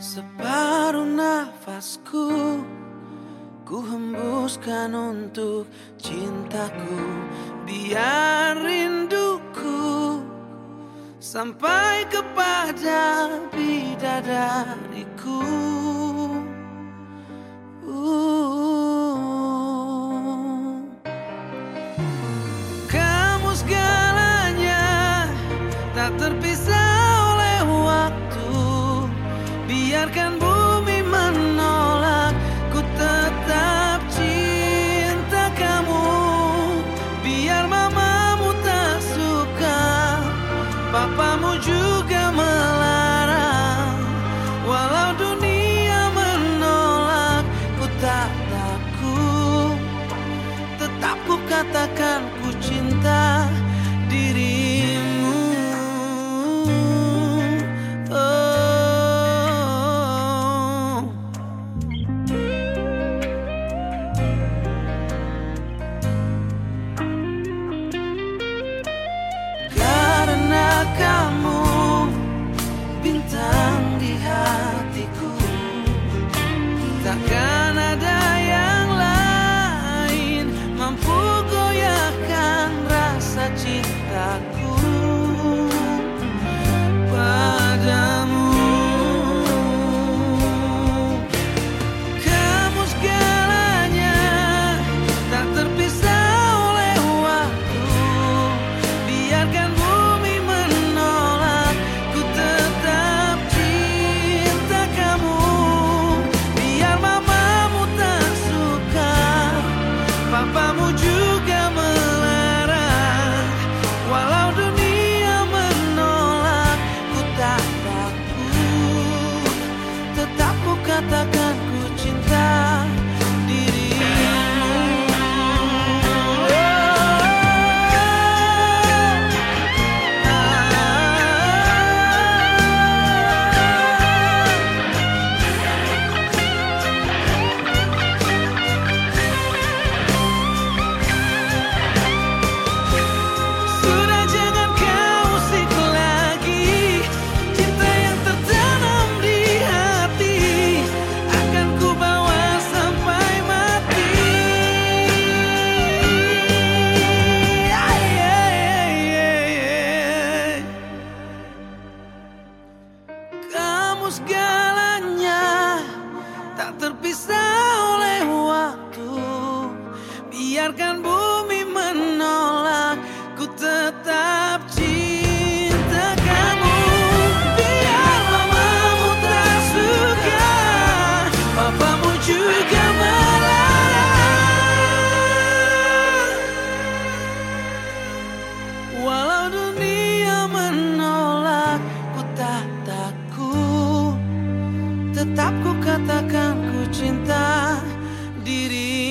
Separuh nafasku Ku hembuskan untuk cintaku. Biar rinduku Sampai kepada bidadariku. Uh. Kamu segalanya Tak terpisah. katakan ku cinta. Vamos juntos. segalanya Tak terpisah oleh waktu. Biarkan tetap ku katakan ku cinta diri.